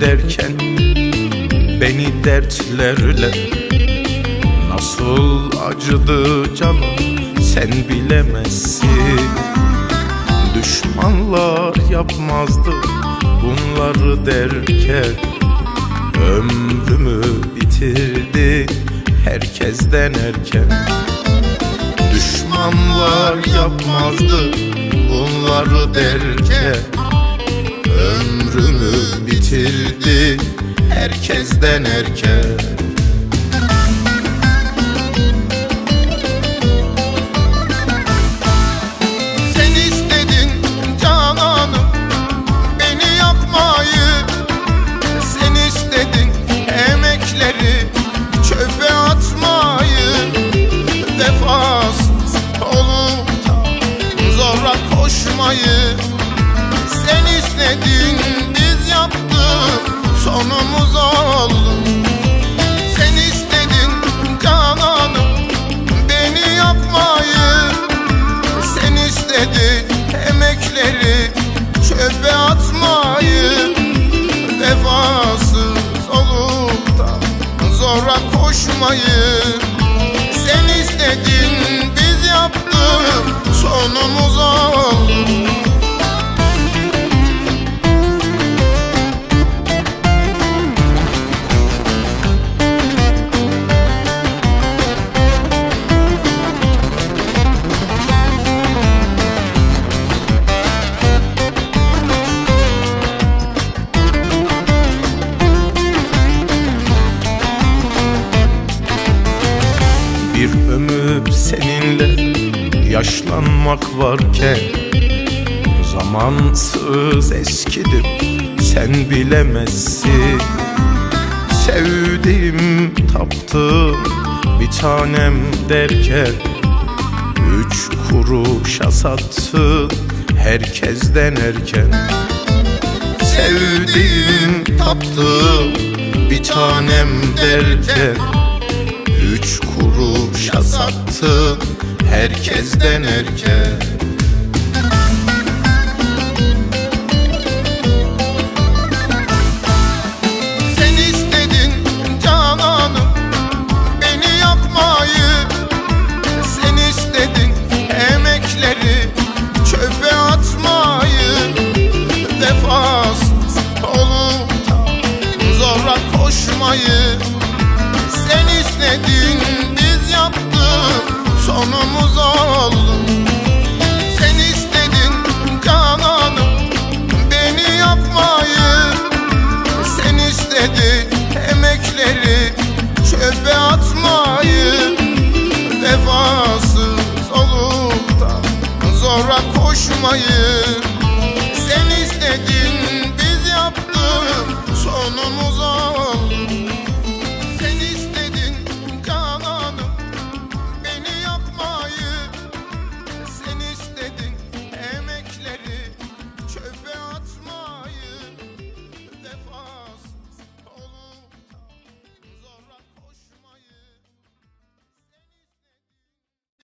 derken Beni dertlerle Nasıl acıdı canım sen bilemezsin. Düşmanlar yapmazdı bunları derken Ömrümü bitirdi herkesten erken. Düşmanlar yapmazdı bunları derken Ömrümü bitirdi herkesten erken. Vefasız olup da zora koşmayı Sen istedin biz yaptık sonumuz oldu. Sen istedin cananım beni yakmayı sen istedin emekleri çöpe atmayı. Vefasız olup da zora koşmayı seninle yaşlanmak varken Zamansız eskidim sen bilemezsin. Sevdiğim taptım bir tanem derken Üç kuruşa sattın herkesten erken. Sevdiğim taptım bir tanem derken Üç kuruşa sattın herkesten erken Sen istedin cananım beni yakmayı. Sen istedin emekleri çöpe atmayı. Vefasız olup da koşmayı. Sen istedin yaptık sonumuz oldu